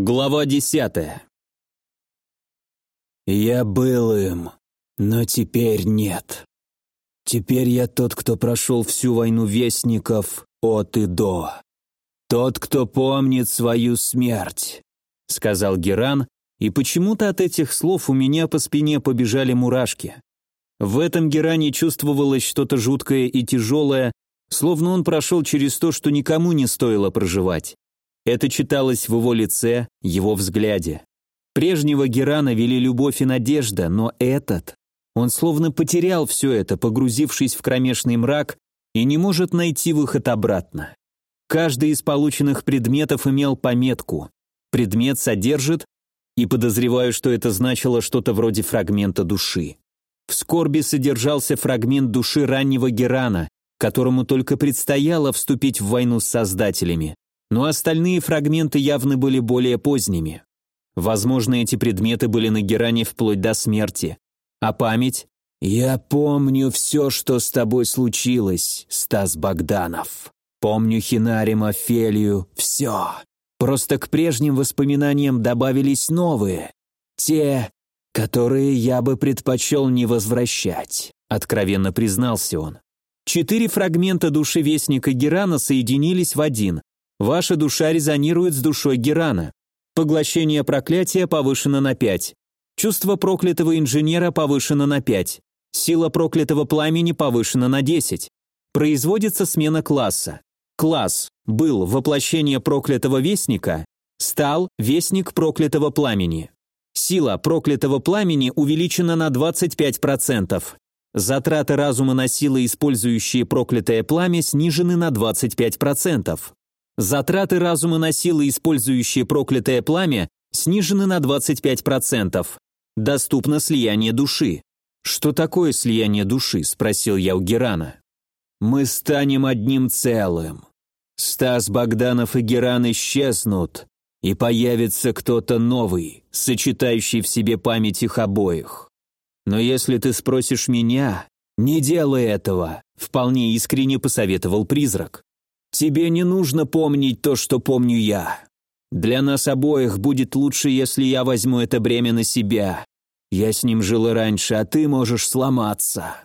Глава десятая. «Я был им, но теперь нет. Теперь я тот, кто прошел всю войну вестников от и до. Тот, кто помнит свою смерть», — сказал Геран, и почему-то от этих слов у меня по спине побежали мурашки. В этом Геране чувствовалось что-то жуткое и тяжелое, словно он прошел через то, что никому не стоило проживать. Это читалось в его лице, его взгляде. Прежнего Герана вели любовь и надежда, но этот... Он словно потерял все это, погрузившись в кромешный мрак, и не может найти выход обратно. Каждый из полученных предметов имел пометку. Предмет содержит, и подозреваю, что это значило что-то вроде фрагмента души. В скорби содержался фрагмент души раннего Герана, которому только предстояло вступить в войну с создателями но остальные фрагменты явно были более поздними. Возможно, эти предметы были на Геране вплоть до смерти. А память? «Я помню все, что с тобой случилось, Стас Богданов. Помню Хинарима, Фелию, все. Просто к прежним воспоминаниям добавились новые. Те, которые я бы предпочел не возвращать», — откровенно признался он. Четыре фрагмента души Вестника Герана соединились в один, Ваша душа резонирует с душой Герана. Поглощение проклятия повышено на 5. Чувство проклятого инженера повышено на 5. Сила проклятого пламени повышена на 10. Производится смена класса. Класс был воплощение проклятого вестника, стал вестник проклятого пламени. Сила проклятого пламени увеличена на 25%. Затраты разума на силы, использующие проклятое пламя, снижены на 25%. Затраты разума на силы, использующие проклятое пламя, снижены на 25%. Доступно слияние души. «Что такое слияние души?» – спросил я у Герана. «Мы станем одним целым. Стас Богданов и Геран исчезнут, и появится кто-то новый, сочетающий в себе память их обоих. Но если ты спросишь меня, не делай этого», – вполне искренне посоветовал призрак. Тебе не нужно помнить то, что помню я. Для нас обоих будет лучше, если я возьму это бремя на себя. Я с ним жил и раньше, а ты можешь сломаться».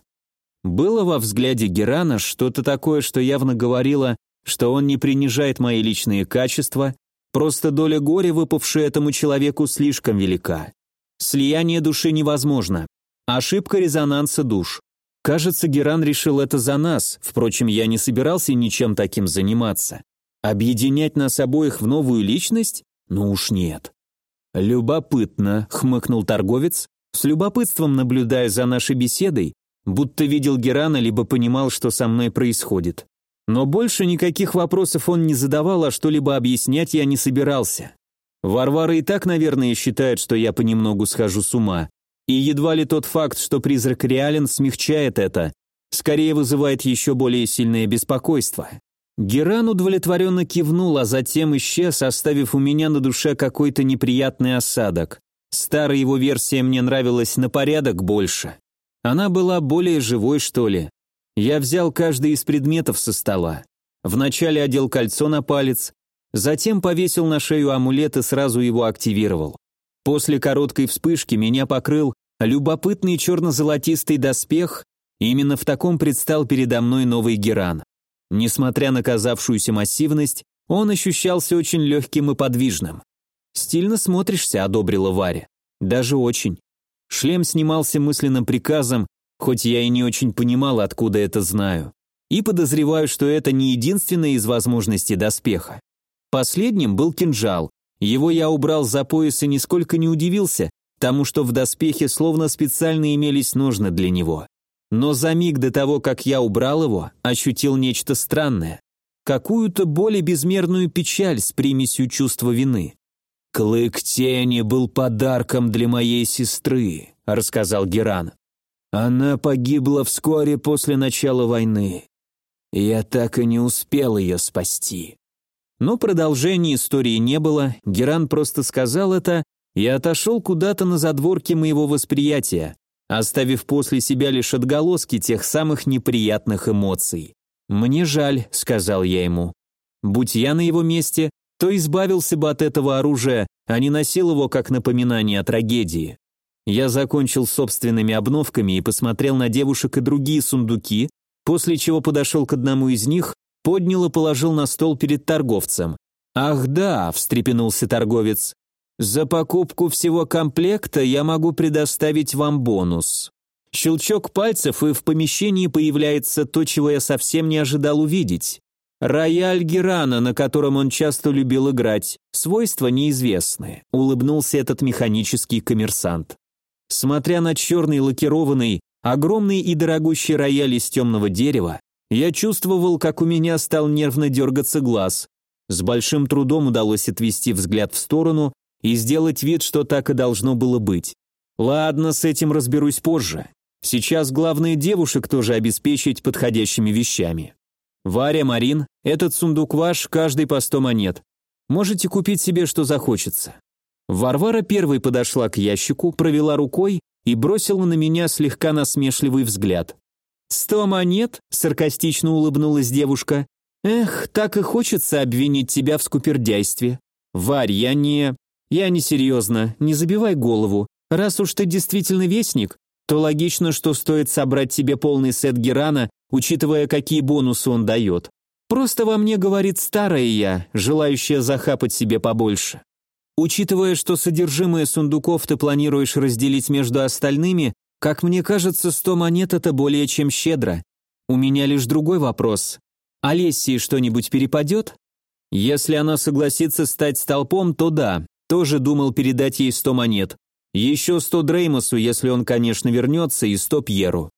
Было во взгляде Герана что-то такое, что явно говорило, что он не принижает мои личные качества, просто доля горя, выпавшая этому человеку, слишком велика. Слияние души невозможно. Ошибка резонанса душ. Кажется, Геран решил это за нас, впрочем, я не собирался ничем таким заниматься. Объединять нас обоих в новую личность? Ну уж нет. Любопытно, хмыкнул торговец, с любопытством наблюдая за нашей беседой, будто видел Герана, либо понимал, что со мной происходит. Но больше никаких вопросов он не задавал, а что-либо объяснять я не собирался. Варвара и так, наверное, считает, что я понемногу схожу с ума, и едва ли тот факт, что призрак реален, смягчает это, скорее вызывает еще более сильное беспокойство. Геран удовлетворенно кивнул, а затем исчез, оставив у меня на душе какой-то неприятный осадок. Старая его версия мне нравилась на порядок больше. Она была более живой, что ли. Я взял каждый из предметов со стола. Вначале одел кольцо на палец, затем повесил на шею амулет и сразу его активировал. После короткой вспышки меня покрыл любопытный черно-золотистый доспех, именно в таком предстал передо мной новый Геран. Несмотря на казавшуюся массивность, он ощущался очень легким и подвижным. «Стильно смотришься», — одобрила Варя. «Даже очень». Шлем снимался мысленным приказом, хоть я и не очень понимал, откуда это знаю. И подозреваю, что это не единственная из возможностей доспеха. Последним был кинжал, его я убрал за пояс и нисколько не удивился, тому что в доспехе словно специально имелись ножны для него. Но за миг до того, как я убрал его, ощутил нечто странное. Какую-то более безмерную печаль с примесью чувства вины. «Клык тени был подарком для моей сестры», — рассказал Геран. «Она погибла вскоре после начала войны. Я так и не успел ее спасти. Но продолжения истории не было, Геран просто сказал это и отошел куда-то на задворке моего восприятия, оставив после себя лишь отголоски тех самых неприятных эмоций. «Мне жаль», — сказал я ему. «Будь я на его месте, то избавился бы от этого оружия а не носил его как напоминание о трагедии. Я закончил собственными обновками и посмотрел на девушек и другие сундуки, после чего подошел к одному из них, поднял и положил на стол перед торговцем. «Ах да», — встрепенулся торговец, — «за покупку всего комплекта я могу предоставить вам бонус». Щелчок пальцев, и в помещении появляется то, чего я совсем не ожидал увидеть. Рояль Герана, на котором он часто любил играть. Свойства неизвестны, улыбнулся этот механический коммерсант. Смотря на черный лакированный, огромный и дорогущий рояль из темного дерева, я чувствовал, как у меня стал нервно дергаться глаз. С большим трудом удалось отвести взгляд в сторону и сделать вид, что так и должно было быть. Ладно, с этим разберусь позже. Сейчас главное девушек тоже обеспечить подходящими вещами. Варя, Марин, этот сундук ваш, каждый по сто монет. Можете купить себе, что захочется». Варвара первой подошла к ящику, провела рукой и бросила на меня слегка насмешливый взгляд. «Сто монет?» – саркастично улыбнулась девушка. «Эх, так и хочется обвинить тебя в скупердяйстве. Варь, я не... Я не серьезно, не забивай голову. Раз уж ты действительно вестник, то логично, что стоит собрать тебе полный сет Герана учитывая, какие бонусы он дает. Просто во мне говорит старая я, желающая захапать себе побольше. Учитывая, что содержимое сундуков ты планируешь разделить между остальными, как мне кажется, сто монет это более чем щедро. У меня лишь другой вопрос. Олесии что-нибудь перепадет? Если она согласится стать столпом, то да, тоже думал передать ей сто монет. Еще сто Дреймосу, если он, конечно, вернется, и сто Пьеру.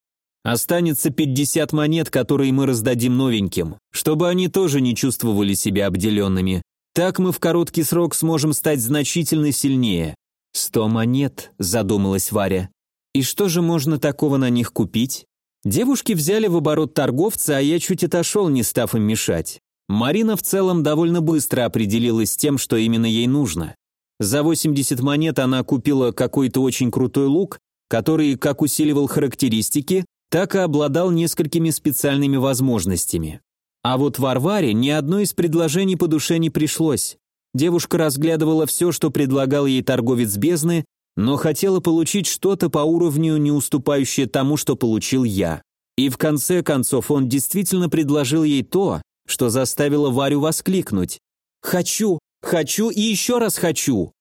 Останется 50 монет, которые мы раздадим новеньким, чтобы они тоже не чувствовали себя обделенными. Так мы в короткий срок сможем стать значительно сильнее. «Сто монет», — задумалась Варя. «И что же можно такого на них купить?» Девушки взяли в оборот торговца, а я чуть отошел, не став им мешать. Марина в целом довольно быстро определилась с тем, что именно ей нужно. За 80 монет она купила какой-то очень крутой лук, который как усиливал характеристики, так и обладал несколькими специальными возможностями. А вот Варваре ни одно из предложений по душе не пришлось. Девушка разглядывала все, что предлагал ей торговец бездны, но хотела получить что-то по уровню, не уступающее тому, что получил я. И в конце концов он действительно предложил ей то, что заставило Варю воскликнуть. «Хочу! Хочу и еще раз хочу!»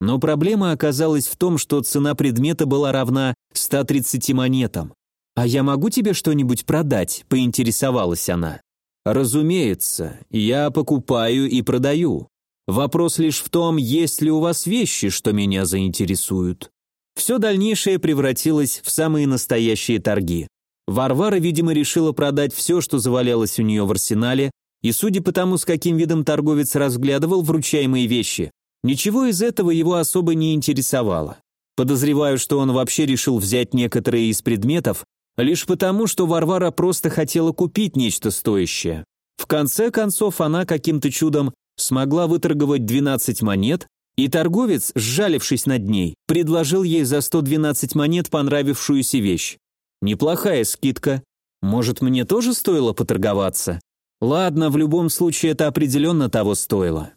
Но проблема оказалась в том, что цена предмета была равна 130 монетам. «А я могу тебе что-нибудь продать?» – поинтересовалась она. «Разумеется, я покупаю и продаю. Вопрос лишь в том, есть ли у вас вещи, что меня заинтересуют». Все дальнейшее превратилось в самые настоящие торги. Варвара, видимо, решила продать все, что завалялось у нее в арсенале, и судя по тому, с каким видом торговец разглядывал вручаемые вещи, ничего из этого его особо не интересовало. Подозреваю, что он вообще решил взять некоторые из предметов, Лишь потому, что Варвара просто хотела купить нечто стоящее. В конце концов, она каким-то чудом смогла выторговать 12 монет, и торговец, сжалившись над ней, предложил ей за 112 монет понравившуюся вещь. Неплохая скидка. Может, мне тоже стоило поторговаться? Ладно, в любом случае это определенно того стоило.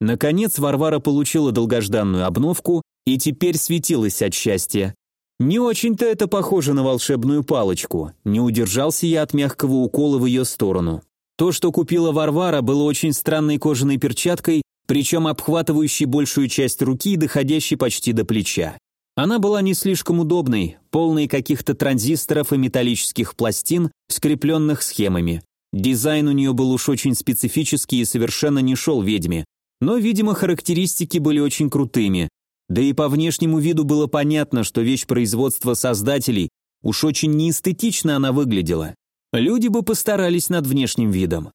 Наконец Варвара получила долгожданную обновку и теперь светилась от счастья. Не очень-то это похоже на волшебную палочку. Не удержался я от мягкого укола в ее сторону. То, что купила Варвара, было очень странной кожаной перчаткой, причем обхватывающей большую часть руки и доходящей почти до плеча. Она была не слишком удобной, полной каких-то транзисторов и металлических пластин, скрепленных схемами. Дизайн у нее был уж очень специфический и совершенно не шел ведьме. Но, видимо, характеристики были очень крутыми. Да и по внешнему виду было понятно, что вещь производства создателей уж очень неэстетично она выглядела. Люди бы постарались над внешним видом.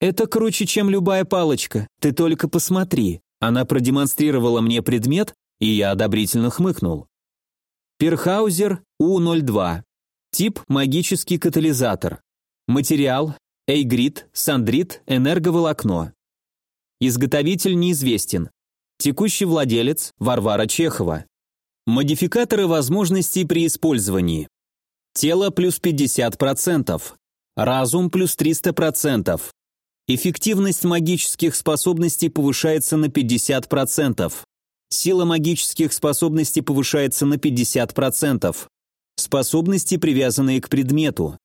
«Это круче, чем любая палочка, ты только посмотри». Она продемонстрировала мне предмет, и я одобрительно хмыкнул. Перхаузер У-02. Тип – магический катализатор. Материал – эйгрит, сандрит, энерговолокно. Изготовитель неизвестен. Текущий владелец – Варвара Чехова. Модификаторы возможностей при использовании. Тело плюс 50%. Разум плюс 300%. Эффективность магических способностей повышается на 50%. Сила магических способностей повышается на 50%. Способности, привязанные к предмету.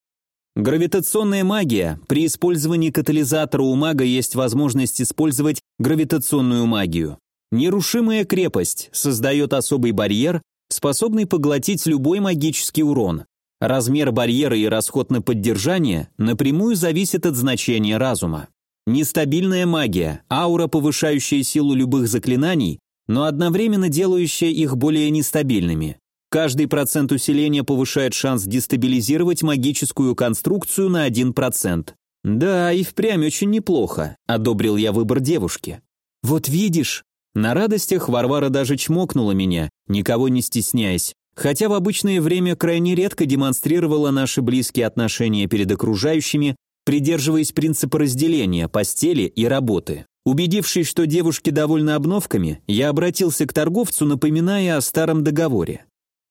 Гравитационная магия. При использовании катализатора у мага есть возможность использовать гравитационную магию. Нерушимая крепость создает особый барьер, способный поглотить любой магический урон. Размер барьера и расход на поддержание напрямую зависят от значения разума. Нестабильная магия, аура, повышающая силу любых заклинаний, но одновременно делающая их более нестабильными. Каждый процент усиления повышает шанс дестабилизировать магическую конструкцию на 1%. Да, и впрямь очень неплохо, одобрил я выбор девушки. Вот видишь, на радостях Варвара даже чмокнула меня, никого не стесняясь, хотя в обычное время крайне редко демонстрировала наши близкие отношения перед окружающими, придерживаясь принципа разделения постели и работы. Убедившись, что девушки довольны обновками, я обратился к торговцу, напоминая о старом договоре.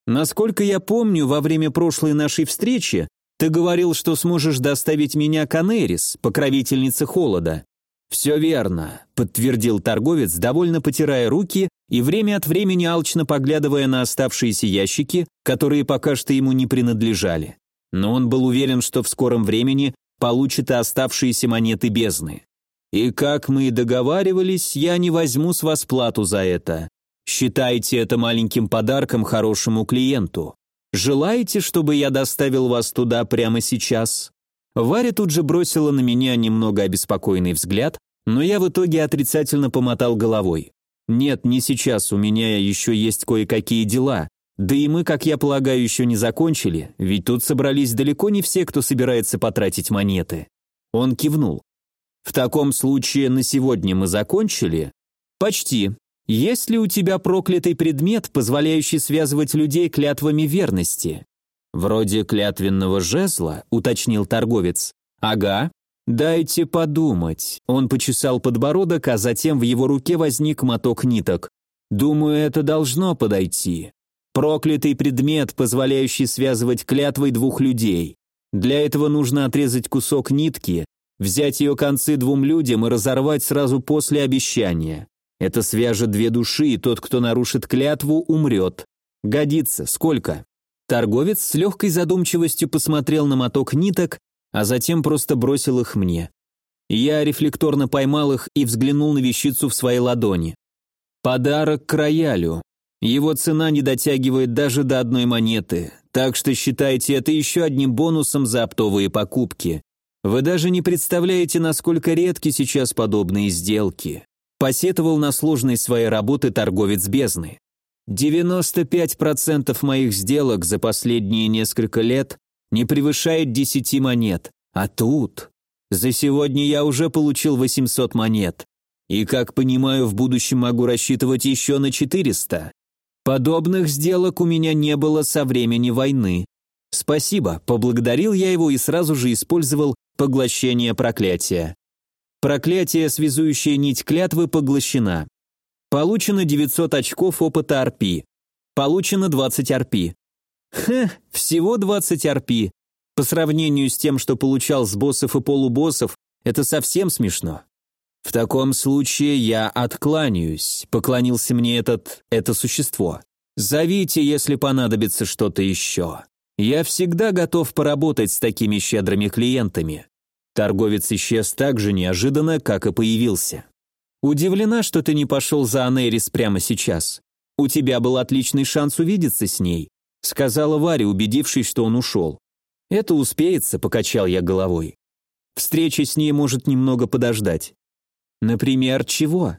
Насколько я помню, во время прошлой нашей встречи ты говорил, что сможешь доставить меня к Анерис, покровительнице холода. Все верно, подтвердил торговец, довольно потирая руки и время от времени алчно поглядывая на оставшиеся ящики, которые пока что ему не принадлежали. Но он был уверен, что в скором времени получит и оставшиеся монеты бездны. И как мы и договаривались, я не возьму с вас плату за это. Считайте это маленьким подарком хорошему клиенту. Желаете, чтобы я доставил вас туда прямо сейчас?» Варя тут же бросила на меня немного обеспокоенный взгляд, но я в итоге отрицательно помотал головой. «Нет, не сейчас, у меня еще есть кое-какие дела. Да и мы, как я полагаю, еще не закончили, ведь тут собрались далеко не все, кто собирается потратить монеты». Он кивнул. В таком случае на сегодня мы закончили? Почти. Есть ли у тебя проклятый предмет, позволяющий связывать людей клятвами верности? Вроде клятвенного жезла, уточнил торговец. Ага. Дайте подумать. Он почесал подбородок, а затем в его руке возник моток ниток. Думаю, это должно подойти. Проклятый предмет, позволяющий связывать клятвой двух людей. Для этого нужно отрезать кусок нитки, Взять ее концы двум людям и разорвать сразу после обещания. Это свяжет две души, и тот, кто нарушит клятву, умрет. Годится. Сколько? Торговец с легкой задумчивостью посмотрел на моток ниток, а затем просто бросил их мне. Я рефлекторно поймал их и взглянул на вещицу в своей ладони. Подарок к роялю. Его цена не дотягивает даже до одной монеты, так что считайте это еще одним бонусом за оптовые покупки. Вы даже не представляете, насколько редки сейчас подобные сделки. Посетовал на сложность своей работы торговец бездны. 95% моих сделок за последние несколько лет не превышает 10 монет. А тут... За сегодня я уже получил 800 монет. И, как понимаю, в будущем могу рассчитывать еще на 400. Подобных сделок у меня не было со времени войны. Спасибо, поблагодарил я его и сразу же использовал Поглощение проклятия. Проклятие, связующее нить клятвы, поглощена. Получено 900 очков опыта арпи. Получено 20 арпи. Хе, всего 20 арпи. По сравнению с тем, что получал с боссов и полубоссов, это совсем смешно. В таком случае я откланяюсь, поклонился мне этот, это существо. Зовите, если понадобится что-то еще. Я всегда готов поработать с такими щедрыми клиентами. Торговец исчез так же неожиданно, как и появился. Удивлена, что ты не пошел за Анерис прямо сейчас. У тебя был отличный шанс увидеться с ней, сказала Варя, убедившись, что он ушел. Это успеется, покачал я головой. Встреча с ней может немного подождать. Например, чего?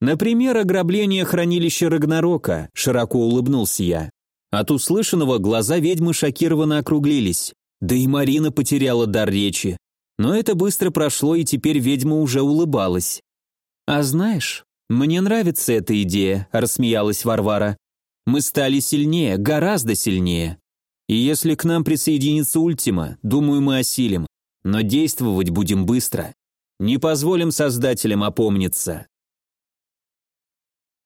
Например, ограбление хранилища Рагнарока, широко улыбнулся я. От услышанного глаза ведьмы шокированно округлились. Да и Марина потеряла дар речи. Но это быстро прошло, и теперь ведьма уже улыбалась. «А знаешь, мне нравится эта идея», – рассмеялась Варвара. «Мы стали сильнее, гораздо сильнее. И если к нам присоединится Ультима, думаю, мы осилим. Но действовать будем быстро. Не позволим создателям опомниться».